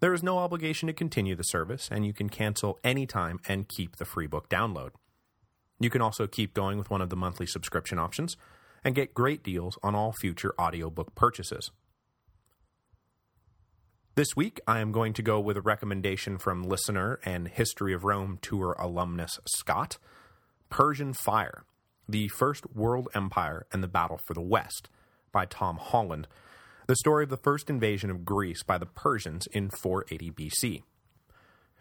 There is no obligation to continue the service, and you can cancel anytime and keep the free book download. You can also keep going with one of the monthly subscription options, and get great deals on all future audiobook purchases. This week, I am going to go with a recommendation from listener and History of Rome tour alumnus Scott, Persian Fire, The First World Empire and the Battle for the West, by Tom Holland, the story of the first invasion of Greece by the Persians in 480 BC.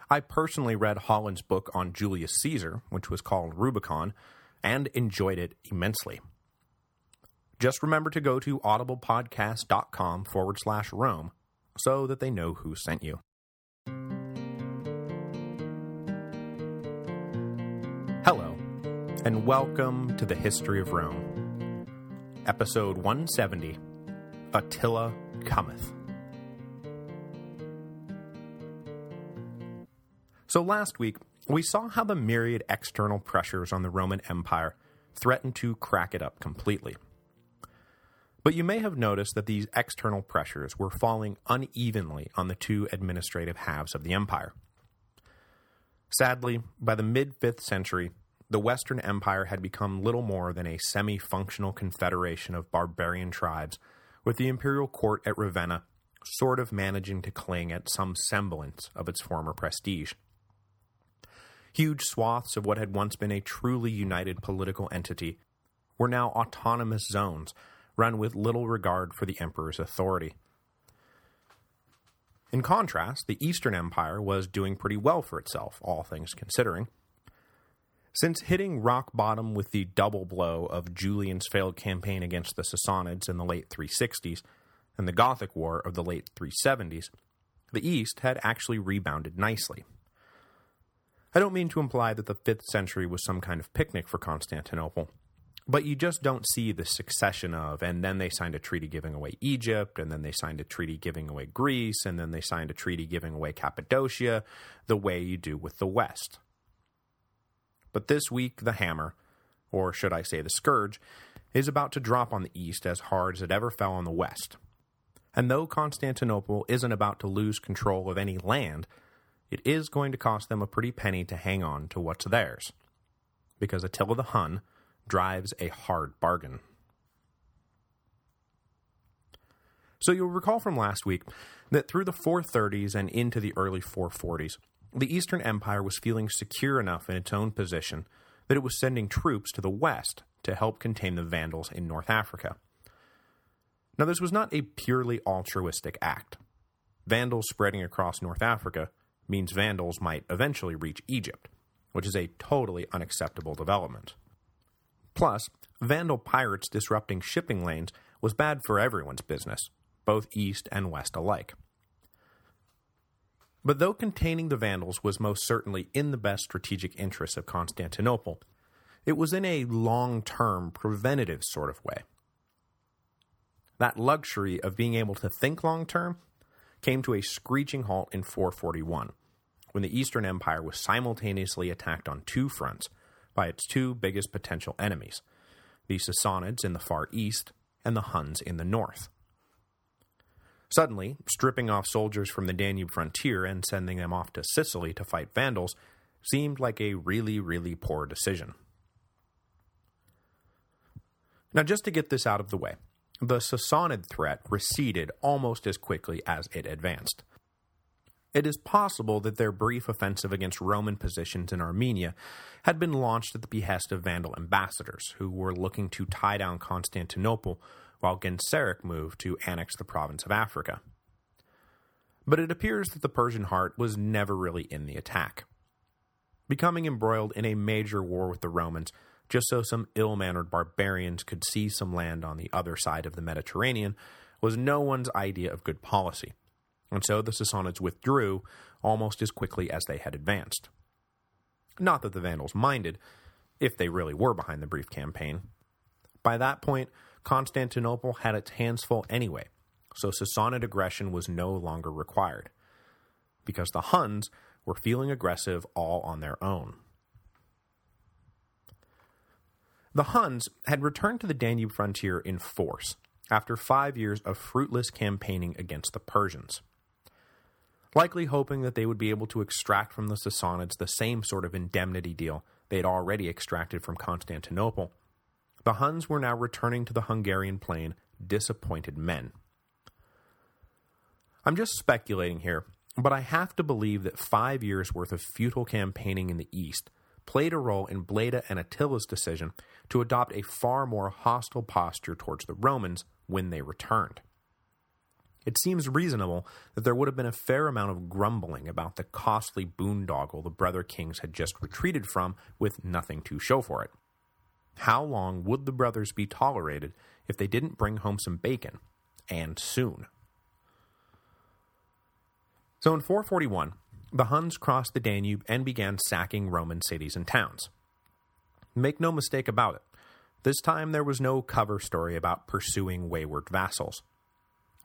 I personally read Holland's book on Julius Caesar, which was called Rubicon, and enjoyed it immensely. Just remember to go to audiblepodcast.com forward slash Rome so that they know who sent you. Hello, and welcome to the History of Rome. Episode 170, Attila Cometh. So last week, we saw how the myriad external pressures on the Roman Empire threatened to crack it up completely. But you may have noticed that these external pressures were falling unevenly on the two administrative halves of the empire. Sadly, by the mid-5th century, the Western Empire had become little more than a semi-functional confederation of barbarian tribes, with the imperial court at Ravenna sort of managing to cling at some semblance of its former prestige. Huge swaths of what had once been a truly united political entity were now autonomous zones run with little regard for the emperor's authority. In contrast, the Eastern Empire was doing pretty well for itself, all things considering. Since hitting rock bottom with the double blow of Julian's failed campaign against the Sassanids in the late 360s and the Gothic War of the late 370s, the East had actually rebounded nicely. I don't mean to imply that the 5th century was some kind of picnic for Constantinople, but you just don't see the succession of, and then they signed a treaty giving away Egypt, and then they signed a treaty giving away Greece, and then they signed a treaty giving away Cappadocia, the way you do with the West. But this week, the hammer, or should I say the scourge, is about to drop on the East as hard as it ever fell on the West. And though Constantinople isn't about to lose control of any land, it is going to cost them a pretty penny to hang on to what's theirs. Because Attila the Hun, drives a hard bargain. So you'll recall from last week that through the 430s and into the early 440s, the Eastern Empire was feeling secure enough in its own position that it was sending troops to the west to help contain the Vandals in North Africa. Now this was not a purely altruistic act. Vandals spreading across North Africa means Vandals might eventually reach Egypt, which is a totally unacceptable development. Plus, Vandal pirates disrupting shipping lanes was bad for everyone's business, both east and west alike. But though containing the Vandals was most certainly in the best strategic interests of Constantinople, it was in a long-term, preventative sort of way. That luxury of being able to think long-term came to a screeching halt in 441, when the Eastern Empire was simultaneously attacked on two fronts by its two biggest potential enemies, the Sassanids in the far east and the Huns in the north. Suddenly, stripping off soldiers from the Danube frontier and sending them off to Sicily to fight Vandals seemed like a really, really poor decision. Now just to get this out of the way, the Sassanid threat receded almost as quickly as it advanced. It is possible that their brief offensive against Roman positions in Armenia had been launched at the behest of Vandal ambassadors, who were looking to tie down Constantinople while Genseric moved to annex the province of Africa. But it appears that the Persian heart was never really in the attack. Becoming embroiled in a major war with the Romans just so some ill-mannered barbarians could see some land on the other side of the Mediterranean was no one's idea of good policy and so the Sassanids withdrew, almost as quickly as they had advanced. Not that the Vandals minded, if they really were behind the brief campaign. By that point, Constantinople had its hands full anyway, so Sassanid aggression was no longer required, because the Huns were feeling aggressive all on their own. The Huns had returned to the Danube frontier in force, after five years of fruitless campaigning against the Persians. Likely hoping that they would be able to extract from the Sassanids the same sort of indemnity deal they had already extracted from Constantinople, the Huns were now returning to the Hungarian plain disappointed men. I'm just speculating here, but I have to believe that five years' worth of futile campaigning in the east played a role in Bleda and Attila's decision to adopt a far more hostile posture towards the Romans when they returned. It seems reasonable that there would have been a fair amount of grumbling about the costly boondoggle the Brother Kings had just retreated from with nothing to show for it. How long would the brothers be tolerated if they didn't bring home some bacon? And soon. So in 441, the Huns crossed the Danube and began sacking Roman cities and towns. Make no mistake about it, this time there was no cover story about pursuing wayward vassals.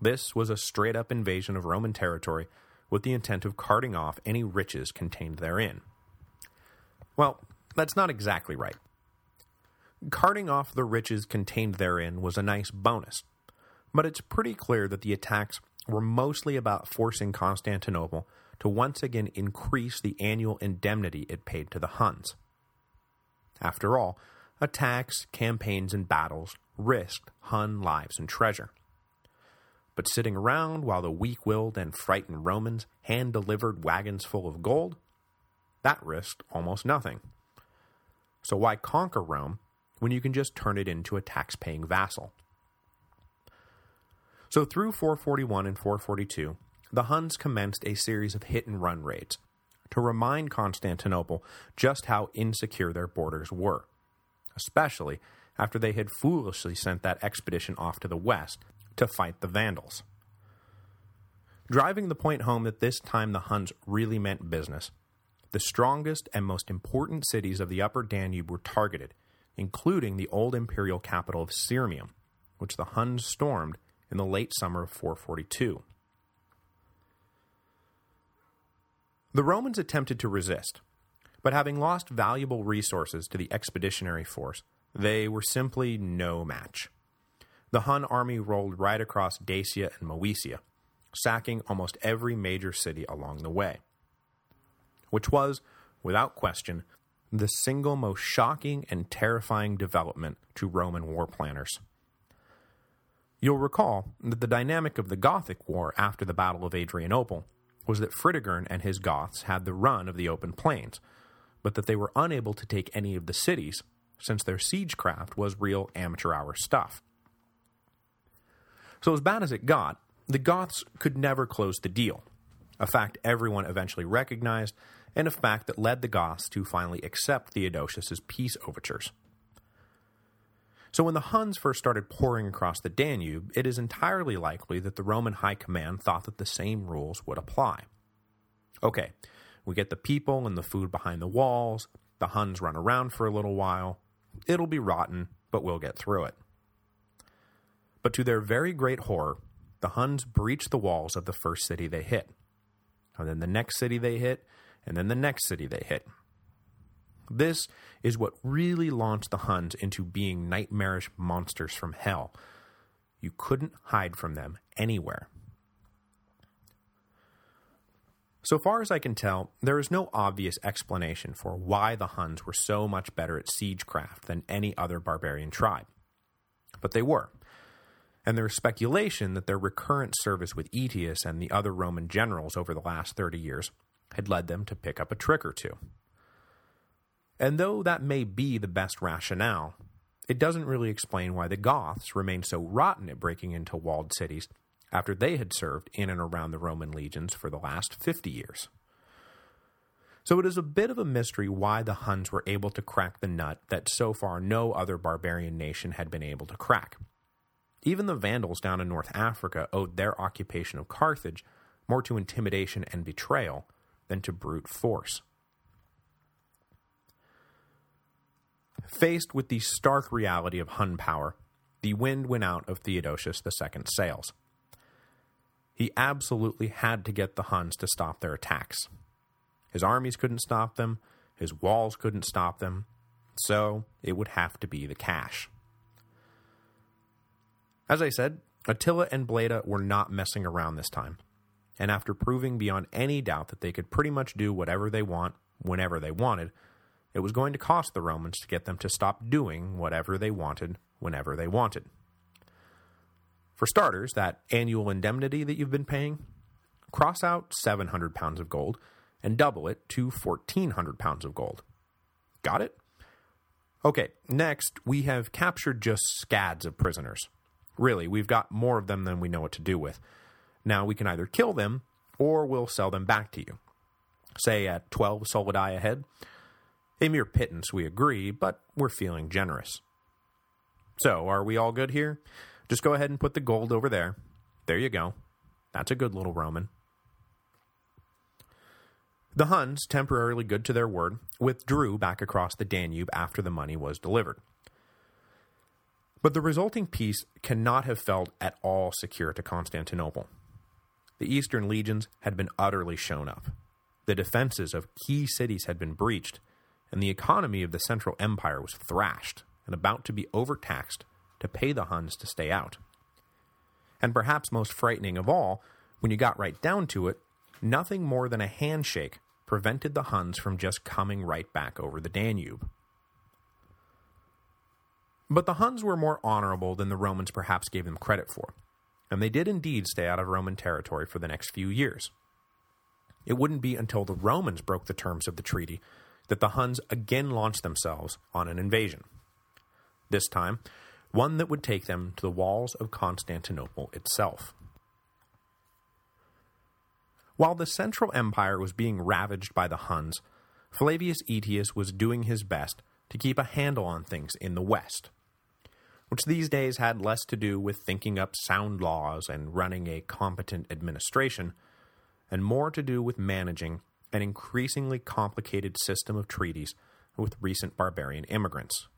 This was a straight-up invasion of Roman territory with the intent of carting off any riches contained therein. Well, that's not exactly right. Carting off the riches contained therein was a nice bonus, but it's pretty clear that the attacks were mostly about forcing Constantinople to once again increase the annual indemnity it paid to the Huns. After all, attacks, campaigns, and battles risked Hun lives and treasure. But sitting around while the weak-willed and frightened Romans hand-delivered wagons full of gold, that risked almost nothing. So why conquer Rome when you can just turn it into a tax-paying vassal? So through 441 and 442, the Huns commenced a series of hit-and-run raids to remind Constantinople just how insecure their borders were, especially after they had foolishly sent that expedition off to the west to fight the Vandals. Driving the point home that this time the Huns really meant business, the strongest and most important cities of the upper Danube were targeted, including the old imperial capital of Sirmium, which the Huns stormed in the late summer of 442. The Romans attempted to resist, but having lost valuable resources to the expeditionary force, they were simply no match. The Hun army rolled right across Dacia and Moesia, sacking almost every major city along the way, which was, without question, the single most shocking and terrifying development to Roman war planners. You'll recall that the dynamic of the Gothic War after the Battle of Adrianople was that Fritigern and his Goths had the run of the open plains, but that they were unable to take any of the cities, since their siegecraft was real amateur-hour stuff. So as bad as it got, the Goths could never close the deal, a fact everyone eventually recognized, and a fact that led the Goths to finally accept Theodosius's peace overtures. So when the Huns first started pouring across the Danube, it is entirely likely that the Roman high command thought that the same rules would apply. Okay, we get the people and the food behind the walls, the Huns run around for a little while, it'll be rotten, but we'll get through it. But to their very great horror, the Huns breached the walls of the first city they hit. And then the next city they hit, and then the next city they hit. This is what really launched the Huns into being nightmarish monsters from hell. You couldn't hide from them anywhere. So far as I can tell, there is no obvious explanation for why the Huns were so much better at siegecraft than any other barbarian tribe. But they were. And there is speculation that their recurrent service with Aetius and the other Roman generals over the last 30 years had led them to pick up a trick or two. And though that may be the best rationale, it doesn't really explain why the Goths remained so rotten at breaking into walled cities after they had served in and around the Roman legions for the last 50 years. So it is a bit of a mystery why the Huns were able to crack the nut that so far no other barbarian nation had been able to crack. Even the Vandals down in North Africa owed their occupation of Carthage more to intimidation and betrayal than to brute force. Faced with the stark reality of Hun power, the wind went out of Theodosius II's sails. He absolutely had to get the Huns to stop their attacks. His armies couldn't stop them, his walls couldn't stop them, so it would have to be the cash. As I said, Attila and Bleda were not messing around this time, and after proving beyond any doubt that they could pretty much do whatever they want, whenever they wanted, it was going to cost the Romans to get them to stop doing whatever they wanted, whenever they wanted. For starters, that annual indemnity that you've been paying, cross out 700 pounds of gold and double it to 1,400 pounds of gold. Got it? Okay, next, we have captured just scads of prisoners. Really, we've got more of them than we know what to do with. Now, we can either kill them, or we'll sell them back to you. Say at 12 solidi a head. A mere pittance, we agree, but we're feeling generous. So, are we all good here? Just go ahead and put the gold over there. There you go. That's a good little Roman. The Huns, temporarily good to their word, withdrew back across the Danube after the money was delivered. But the resulting peace cannot have felt at all secure to Constantinople. The eastern legions had been utterly shown up. The defenses of key cities had been breached, and the economy of the Central Empire was thrashed and about to be overtaxed to pay the Huns to stay out. And perhaps most frightening of all, when you got right down to it, nothing more than a handshake prevented the Huns from just coming right back over the Danube. But the Huns were more honorable than the Romans perhaps gave them credit for, and they did indeed stay out of Roman territory for the next few years. It wouldn't be until the Romans broke the terms of the treaty that the Huns again launched themselves on an invasion. This time, one that would take them to the walls of Constantinople itself. While the Central Empire was being ravaged by the Huns, Flavius Aetius was doing his best to keep a handle on things in the West which these days had less to do with thinking up sound laws and running a competent administration, and more to do with managing an increasingly complicated system of treaties with recent barbarian immigrants.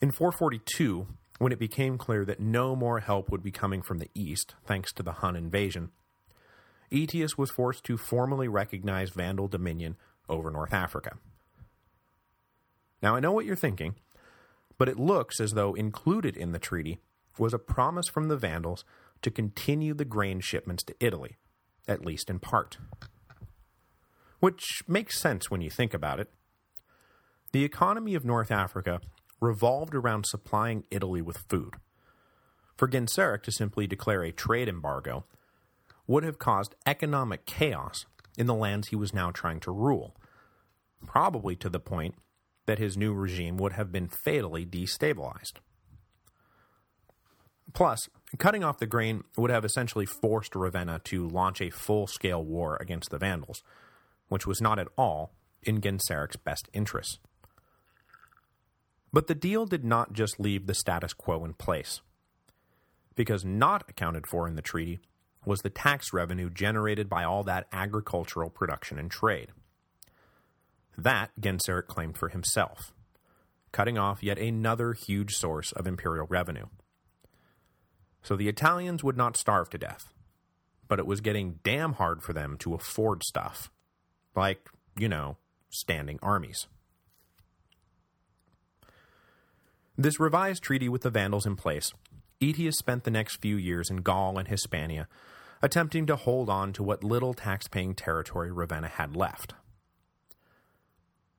In 442, when it became clear that no more help would be coming from the east thanks to the Hun invasion, Aetius was forced to formally recognize Vandal dominion over North Africa. Now I know what you're thinking, but it looks as though included in the treaty was a promise from the Vandals to continue the grain shipments to Italy, at least in part. Which makes sense when you think about it. The economy of North Africa revolved around supplying Italy with food. For Genseric to simply declare a trade embargo would have caused economic chaos in the lands he was now trying to rule, probably to the point that his new regime would have been fatally destabilized. Plus, cutting off the grain would have essentially forced Ravenna to launch a full-scale war against the Vandals, which was not at all in Genseric's best interests. But the deal did not just leave the status quo in place, because not accounted for in the treaty was the tax revenue generated by all that agricultural production and trade. That Genseric claimed for himself, cutting off yet another huge source of imperial revenue. So the Italians would not starve to death, but it was getting damn hard for them to afford stuff, like, you know, standing armies. This revised treaty with the Vandals in place, Aetius spent the next few years in Gaul and Hispania, attempting to hold on to what little tax-paying territory Ravenna had left.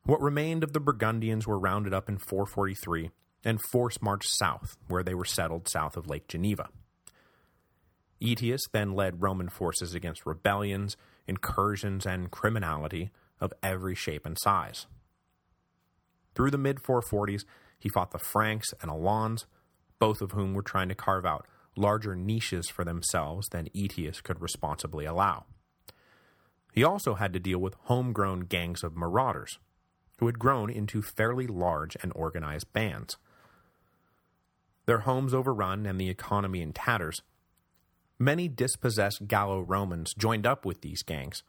What remained of the Burgundians were rounded up in 443 and force marched south, where they were settled south of Lake Geneva. Aetius then led Roman forces against rebellions, incursions, and criminality of every shape and size. Through the mid-440s, he fought the Franks and Alans, both of whom were trying to carve out larger niches for themselves than Aetius could responsibly allow. He also had to deal with homegrown gangs of marauders, who had grown into fairly large and organized bands. Their homes overrun and the economy in tatters, Many dispossessed Gallo-Romans joined up with these gangs,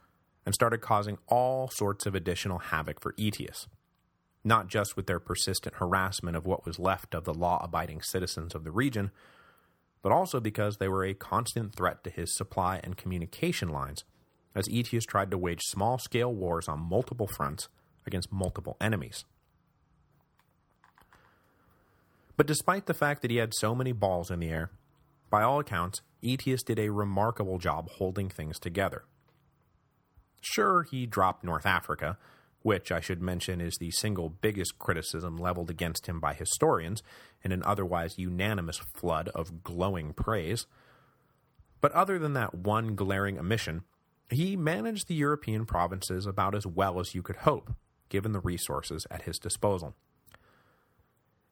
and started causing all sorts of additional havoc for Aetius, not just with their persistent harassment of what was left of the law-abiding citizens of the region, but also because they were a constant threat to his supply and communication lines, as Aetius tried to wage small-scale wars on multiple fronts against multiple enemies. But despite the fact that he had so many balls in the air, by all accounts, Aetius did a remarkable job holding things together. Sure, he dropped North Africa, which I should mention is the single biggest criticism leveled against him by historians in an otherwise unanimous flood of glowing praise. But other than that one glaring omission, he managed the European provinces about as well as you could hope, given the resources at his disposal.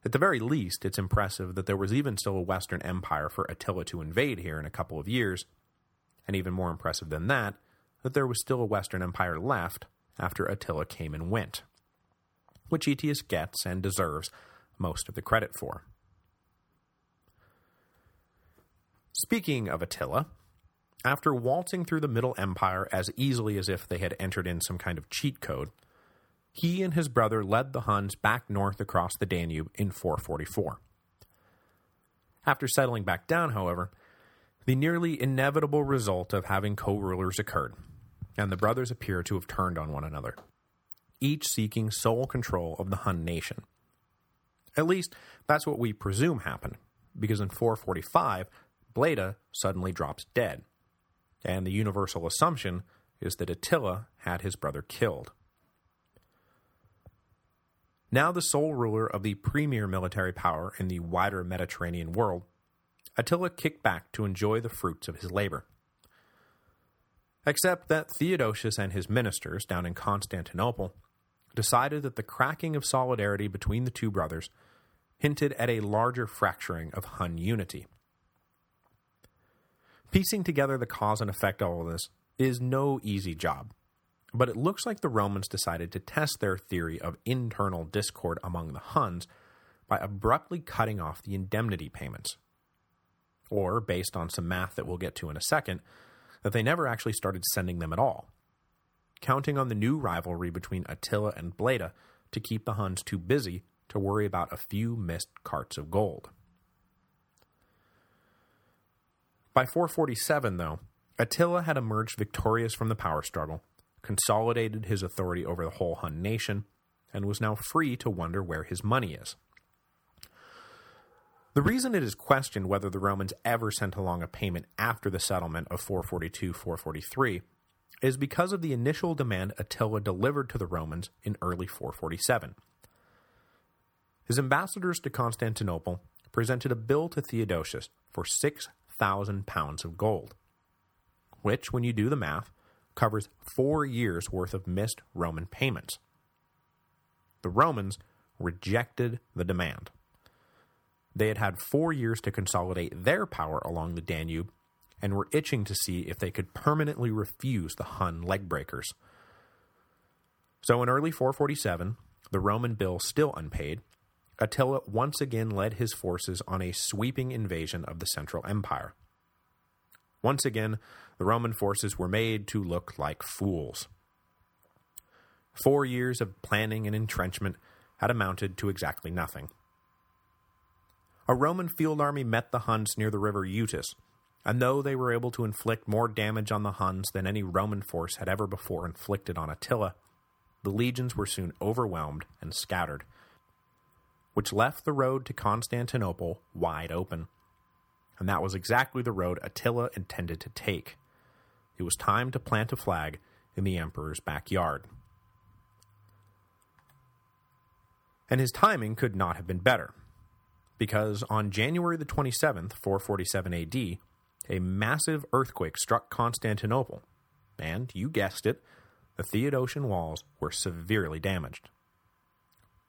At the very least, it's impressive that there was even still a Western Empire for Attila to invade here in a couple of years, and even more impressive than that, that there was still a Western Empire left after Attila came and went, which Aetius gets and deserves most of the credit for. Speaking of Attila, after waltzing through the Middle Empire as easily as if they had entered in some kind of cheat code, he and his brother led the Huns back north across the Danube in 444. After settling back down, however, the nearly inevitable result of having co-rulers occurred, and the brothers appear to have turned on one another, each seeking sole control of the Hun nation. At least, that's what we presume happened, because in 445, Bleda suddenly drops dead, and the universal assumption is that Attila had his brother killed. Now the sole ruler of the premier military power in the wider Mediterranean world, Attila kicked back to enjoy the fruits of his labor except that Theodosius and his ministers down in Constantinople decided that the cracking of solidarity between the two brothers hinted at a larger fracturing of Hun unity. Piecing together the cause and effect of all this is no easy job, but it looks like the Romans decided to test their theory of internal discord among the Huns by abruptly cutting off the indemnity payments. Or, based on some math that we'll get to in a second, that they never actually started sending them at all, counting on the new rivalry between Attila and Bleda to keep the Huns too busy to worry about a few missed carts of gold. By 447, though, Attila had emerged victorious from the power struggle, consolidated his authority over the whole Hun nation, and was now free to wonder where his money is. The reason it is questioned whether the Romans ever sent along a payment after the settlement of 442-443 is because of the initial demand Attila delivered to the Romans in early 447. His ambassadors to Constantinople presented a bill to Theodosius for 6,000 pounds of gold, which, when you do the math, covers four years' worth of missed Roman payments. The Romans rejected the demand. They had had four years to consolidate their power along the Danube, and were itching to see if they could permanently refuse the Hun leg breakers. So in early 447, the Roman bill still unpaid, Attila once again led his forces on a sweeping invasion of the Central Empire. Once again, the Roman forces were made to look like fools. Four years of planning and entrenchment had amounted to exactly nothing a Roman field army met the Huns near the river Utus, and though they were able to inflict more damage on the Huns than any Roman force had ever before inflicted on Attila, the legions were soon overwhelmed and scattered, which left the road to Constantinople wide open. And that was exactly the road Attila intended to take. It was time to plant a flag in the emperor's backyard. And his timing could not have been better because on January the 27th, 447 AD, a massive earthquake struck Constantinople, and, you guessed it, the Theodosian walls were severely damaged.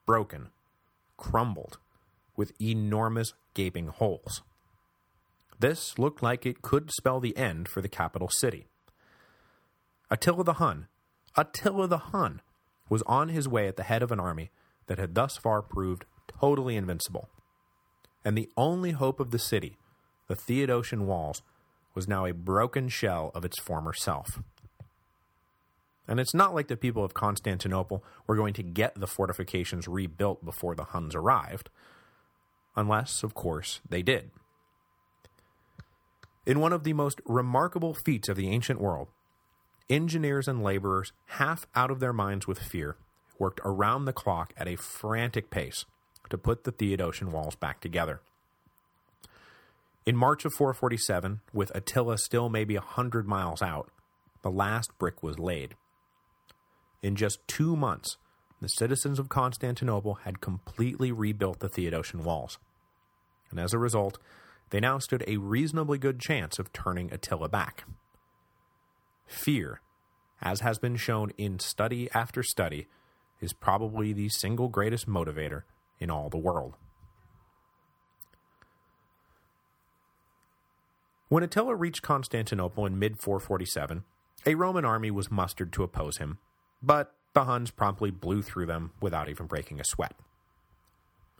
Broken, crumbled, with enormous gaping holes. This looked like it could spell the end for the capital city. Attila the Hun, Attila the Hun, was on his way at the head of an army that had thus far proved totally invincible and the only hope of the city, the Theodosian walls, was now a broken shell of its former self. And it's not like the people of Constantinople were going to get the fortifications rebuilt before the Huns arrived, unless, of course, they did. In one of the most remarkable feats of the ancient world, engineers and laborers, half out of their minds with fear, worked around the clock at a frantic pace to put the Theodosian walls back together. In March of 447, with Attila still maybe a hundred miles out, the last brick was laid. In just two months, the citizens of Constantinople had completely rebuilt the Theodosian walls. And as a result, they now stood a reasonably good chance of turning Attila back. Fear, as has been shown in study after study, is probably the single greatest motivator in all the world. When Attila reached Constantinople in mid-447, a Roman army was mustered to oppose him, but the Huns promptly blew through them without even breaking a sweat.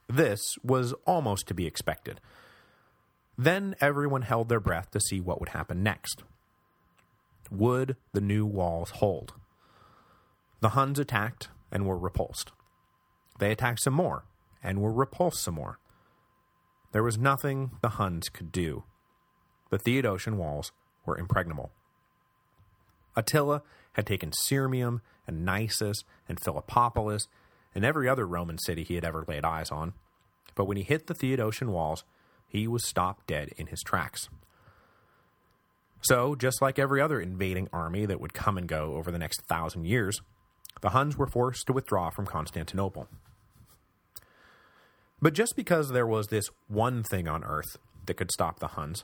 This was almost to be expected. Then everyone held their breath to see what would happen next. Would the new walls hold? The Huns attacked and were repulsed. They attacked some more and were repulsed some more. There was nothing the Huns could do. The Theodosian walls were impregnable. Attila had taken Sirmium and Nisus and Philippopolis and every other Roman city he had ever laid eyes on, but when he hit the Theodosian walls, he was stopped dead in his tracks. So, just like every other invading army that would come and go over the next thousand years, the Huns were forced to withdraw from Constantinople. But just because there was this one thing on Earth that could stop the Huns,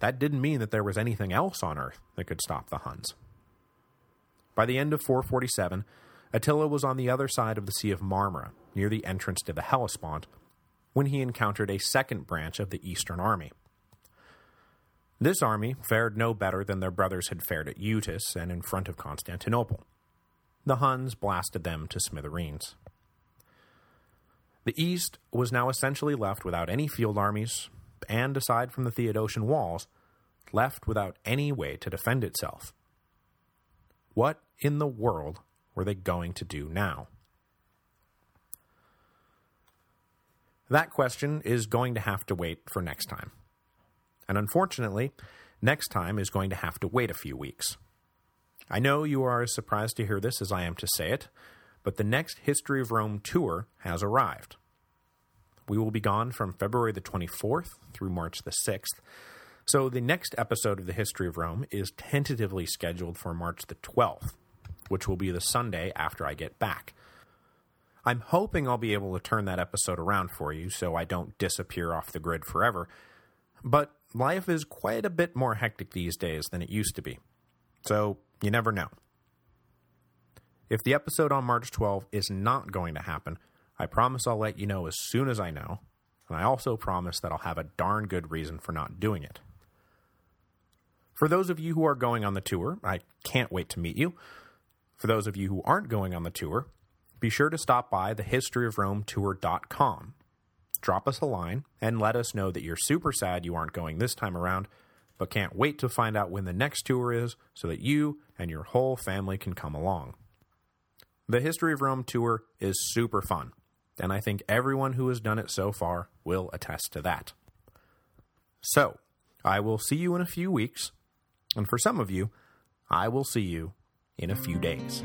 that didn't mean that there was anything else on Earth that could stop the Huns. By the end of 447, Attila was on the other side of the Sea of Marmara, near the entrance to the Hellespont, when he encountered a second branch of the Eastern Army. This army fared no better than their brothers had fared at Utus and in front of Constantinople. The Huns blasted them to smithereens. The East was now essentially left without any field armies, and aside from the Theodosian walls, left without any way to defend itself. What in the world were they going to do now? That question is going to have to wait for next time. And unfortunately, next time is going to have to wait a few weeks. I know you are as surprised to hear this as I am to say it, but the next History of Rome tour has arrived. We will be gone from February the 24th through March the 6th, so the next episode of the History of Rome is tentatively scheduled for March the 12th, which will be the Sunday after I get back. I'm hoping I'll be able to turn that episode around for you so I don't disappear off the grid forever, but life is quite a bit more hectic these days than it used to be, so you never know. If the episode on March 12 is not going to happen, I promise I'll let you know as soon as I know, and I also promise that I'll have a darn good reason for not doing it. For those of you who are going on the tour, I can't wait to meet you. For those of you who aren't going on the tour, be sure to stop by thehistoryofrometour.com. Drop us a line and let us know that you're super sad you aren't going this time around, but can't wait to find out when the next tour is so that you and your whole family can come along. The History of Rome tour is super fun, and I think everyone who has done it so far will attest to that. So, I will see you in a few weeks, and for some of you, I will see you in a few days.